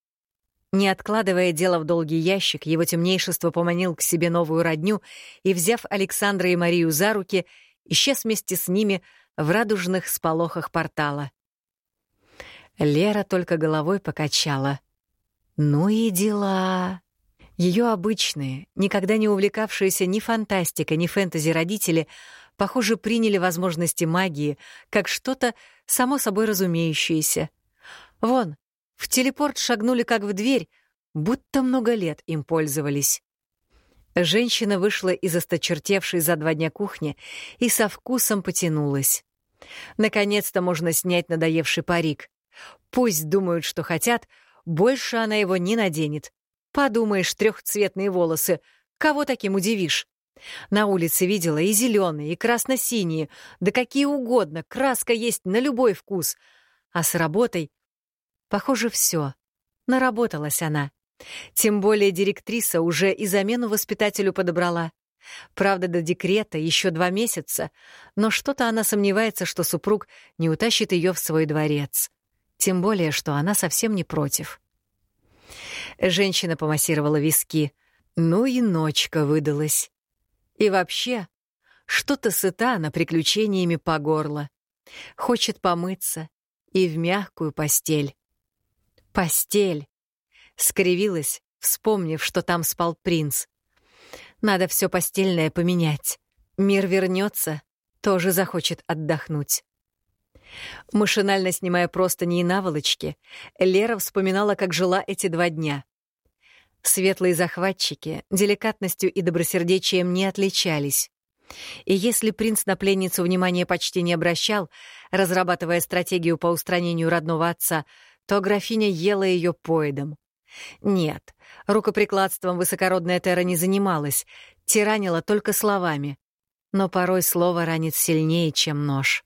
Не откладывая дело в долгий ящик, его темнейшество поманил к себе новую родню и, взяв Александра и Марию за руки, — исчез вместе с ними в радужных сполохах портала. Лера только головой покачала. Ну и дела. Ее обычные, никогда не увлекавшиеся ни фантастикой, ни фэнтези родители, похоже, приняли возможности магии как что-то само собой разумеющееся. Вон, в телепорт шагнули как в дверь, будто много лет им пользовались. Женщина вышла из осточертевшей за два дня кухни и со вкусом потянулась. Наконец-то можно снять надоевший парик. Пусть думают, что хотят, больше она его не наденет. Подумаешь, трехцветные волосы. Кого таким удивишь? На улице видела и зеленые, и красно-синие, да какие угодно, краска есть на любой вкус. А с работой... Похоже, все. Наработалась она. Тем более директриса уже и замену воспитателю подобрала. Правда, до декрета еще два месяца, но что-то она сомневается, что супруг не утащит ее в свой дворец. Тем более, что она совсем не против. Женщина помассировала виски. Ну и ночка выдалась. И вообще, что-то сыта на приключениями по горло. Хочет помыться и в мягкую постель. Постель. Скривилась, вспомнив, что там спал принц. Надо все постельное поменять. Мир вернется, тоже захочет отдохнуть. Машинально снимая простыни и наволочки, Лера вспоминала, как жила эти два дня. Светлые захватчики деликатностью и добросердечием не отличались. И если принц на пленницу внимания почти не обращал, разрабатывая стратегию по устранению родного отца, то графиня ела ее поедом. Нет, рукоприкладством высокородная Тера не занималась, тиранила только словами. Но порой слово ранит сильнее, чем нож.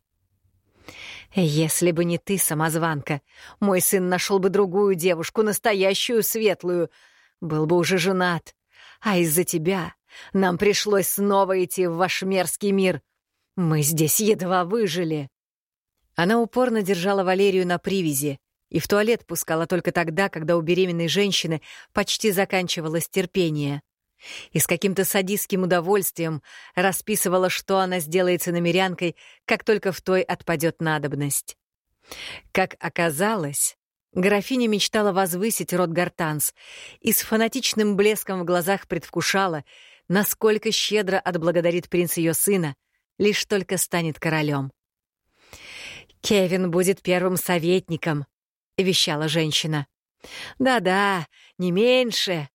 «Если бы не ты, самозванка, мой сын нашел бы другую девушку, настоящую, светлую, был бы уже женат. А из-за тебя нам пришлось снова идти в ваш мерзкий мир. Мы здесь едва выжили». Она упорно держала Валерию на привязи и в туалет пускала только тогда, когда у беременной женщины почти заканчивалось терпение. И с каким-то садистским удовольствием расписывала, что она сделает с иномерянкой, как только в той отпадет надобность. Как оказалось, Графиня мечтала возвысить род Гартанс и с фанатичным блеском в глазах предвкушала, насколько щедро отблагодарит принц ее сына, лишь только станет королем. «Кевин будет первым советником», — вещала женщина. «Да-да, не меньше.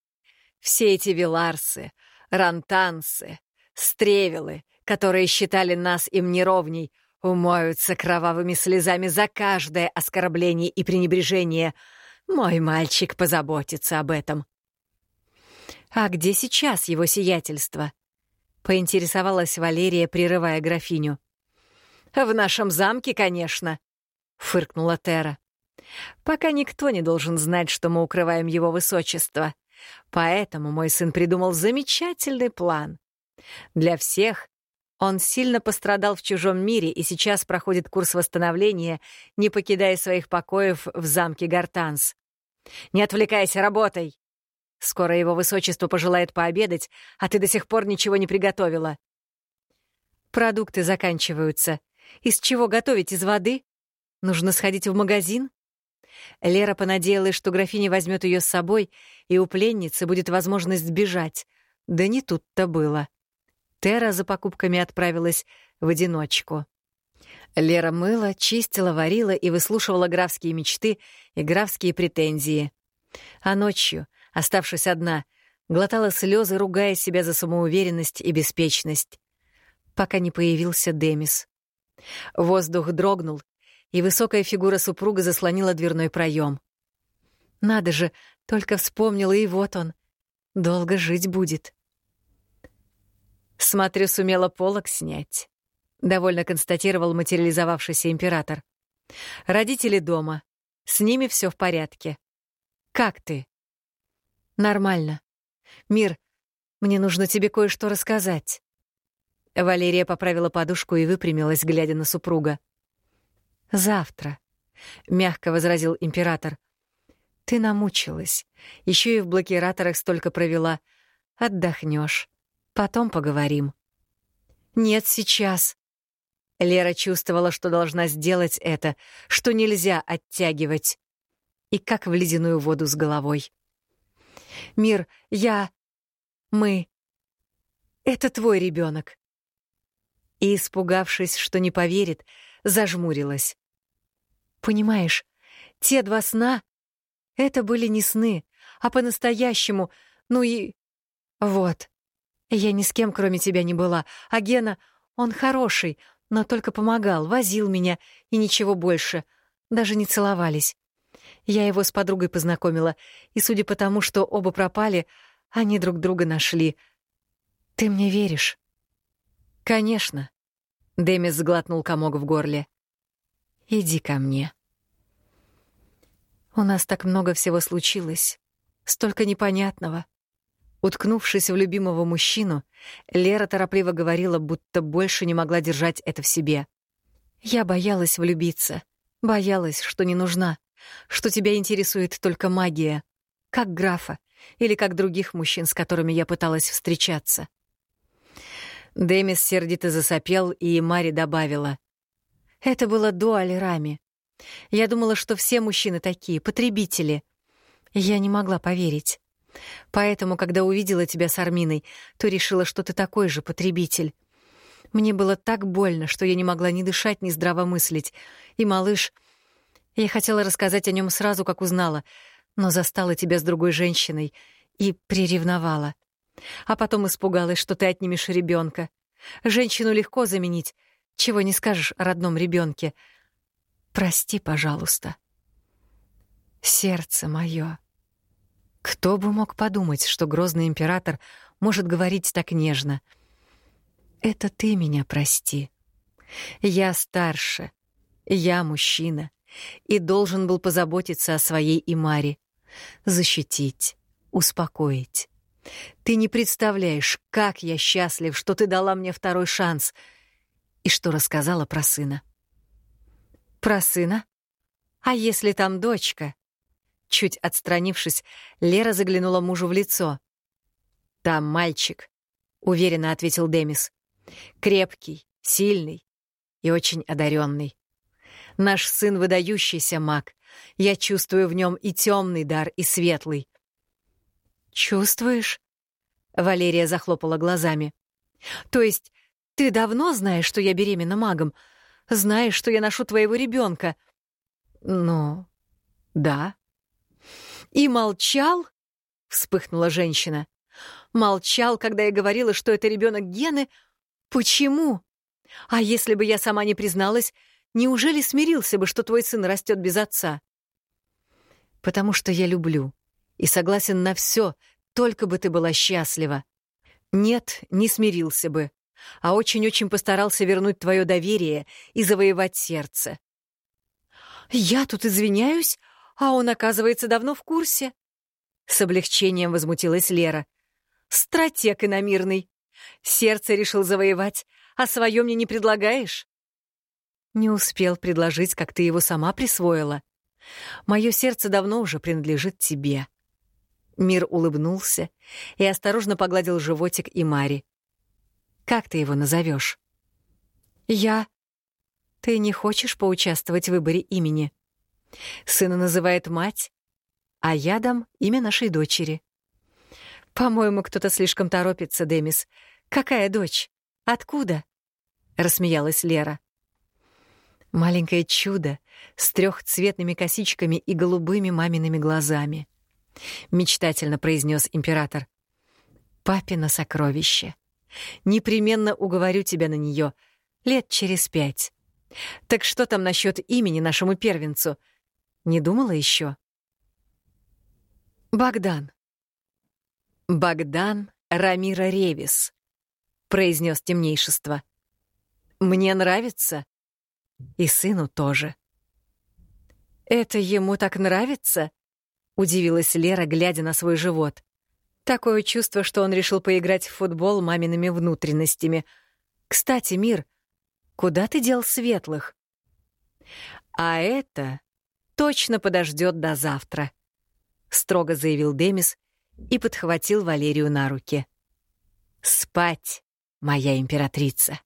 Все эти виларсы, рантансы, стревелы, которые считали нас им неровней, умоются кровавыми слезами за каждое оскорбление и пренебрежение. Мой мальчик позаботится об этом. «А где сейчас его сиятельство?» — поинтересовалась Валерия, прерывая графиню. «В нашем замке, конечно», — фыркнула Тера. «Пока никто не должен знать, что мы укрываем его высочество. Поэтому мой сын придумал замечательный план. Для всех он сильно пострадал в чужом мире и сейчас проходит курс восстановления, не покидая своих покоев в замке Гартанс. «Не отвлекайся, работай!» Скоро его высочество пожелает пообедать, а ты до сих пор ничего не приготовила. Продукты заканчиваются. Из чего готовить? Из воды? Нужно сходить в магазин? Лера понадеялась, что графиня возьмет ее с собой, и у пленницы будет возможность сбежать. Да не тут-то было. Тера за покупками отправилась в одиночку. Лера мыла, чистила, варила и выслушивала графские мечты и графские претензии. А ночью, оставшись одна, глотала слезы, ругая себя за самоуверенность и беспечность. Пока не появился Демис. Воздух дрогнул, и высокая фигура супруга заслонила дверной проем. Надо же, только вспомнила, и вот он. Долго жить будет. «Смотрю, сумела полок снять», — довольно констатировал материализовавшийся император. «Родители дома. С ними все в порядке. Как ты?» «Нормально. Мир, мне нужно тебе кое-что рассказать». Валерия поправила подушку и выпрямилась, глядя на супруга. «Завтра», — мягко возразил император. «Ты намучилась. Еще и в блокираторах столько провела. Отдохнешь. Потом поговорим». «Нет, сейчас». Лера чувствовала, что должна сделать это, что нельзя оттягивать. И как в ледяную воду с головой. «Мир, я... мы... Это твой ребенок. И, испугавшись, что не поверит, зажмурилась. «Понимаешь, те два сна — это были не сны, а по-настоящему, ну и... Вот. Я ни с кем, кроме тебя, не была. А Гена, он хороший, но только помогал, возил меня и ничего больше. Даже не целовались. Я его с подругой познакомила, и судя по тому, что оба пропали, они друг друга нашли. Ты мне веришь? Конечно. Демис сглотнул комок в горле. Иди ко мне. У нас так много всего случилось, столько непонятного. Уткнувшись в любимого мужчину, Лера торопливо говорила, будто больше не могла держать это в себе. «Я боялась влюбиться, боялась, что не нужна, что тебя интересует только магия, как графа или как других мужчин, с которыми я пыталась встречаться. Демис сердито засопел, и Мари добавила. «Это было до Алирами. Я думала, что все мужчины такие, потребители. Я не могла поверить. Поэтому, когда увидела тебя с Арминой, то решила, что ты такой же потребитель. Мне было так больно, что я не могла ни дышать, ни здраво мыслить. И малыш... Я хотела рассказать о нем сразу, как узнала, но застала тебя с другой женщиной и приревновала. А потом испугалась, что ты отнимешь ребенка. Женщину легко заменить, чего не скажешь о родном ребенке. Прости, пожалуйста. Сердце мое. Кто бы мог подумать, что грозный император может говорить так нежно? Это ты меня прости. Я старше, я мужчина и должен был позаботиться о своей Имаре, защитить, успокоить. Ты не представляешь, как я счастлив, что ты дала мне второй шанс и что рассказала про сына. Про сына? А если там дочка? Чуть отстранившись, Лера заглянула мужу в лицо. «Там мальчик», — уверенно ответил Демис. «Крепкий, сильный и очень одаренный. Наш сын — выдающийся маг. Я чувствую в нем и темный дар, и светлый». «Чувствуешь?» — Валерия захлопала глазами. «То есть ты давно знаешь, что я беременна магом? Знаешь, что я ношу твоего ребенка? «Ну, да», «И молчал?» — вспыхнула женщина. «Молчал, когда я говорила, что это ребенок Гены? Почему? А если бы я сама не призналась, неужели смирился бы, что твой сын растет без отца?» «Потому что я люблю и согласен на все, только бы ты была счастлива. Нет, не смирился бы, а очень-очень постарался вернуть твое доверие и завоевать сердце». «Я тут извиняюсь, а он, оказывается, давно в курсе. С облегчением возмутилась Лера. Стратег иномирный. Сердце решил завоевать, а свое мне не предлагаешь? Не успел предложить, как ты его сама присвоила. Мое сердце давно уже принадлежит тебе. Мир улыбнулся и осторожно погладил животик и Мари. Как ты его назовешь? Я. Ты не хочешь поучаствовать в выборе имени? Сына называет мать, а я дам имя нашей дочери. По-моему, кто-то слишком торопится, Демис. Какая дочь? Откуда? Рассмеялась Лера. Маленькое чудо с трехцветными косичками и голубыми мамиными глазами. Мечтательно произнес император. Папина сокровище. Непременно уговорю тебя на нее лет через пять. Так что там насчет имени нашему первенцу? Не думала еще? Богдан. Богдан Рамира Ревис, произнес темнейшество. Мне нравится. И сыну тоже. Это ему так нравится? Удивилась Лера, глядя на свой живот. Такое чувство, что он решил поиграть в футбол мамиными внутренностями. Кстати, Мир, куда ты дел светлых? А это точно подождет до завтра», — строго заявил Демис и подхватил Валерию на руки. «Спать, моя императрица».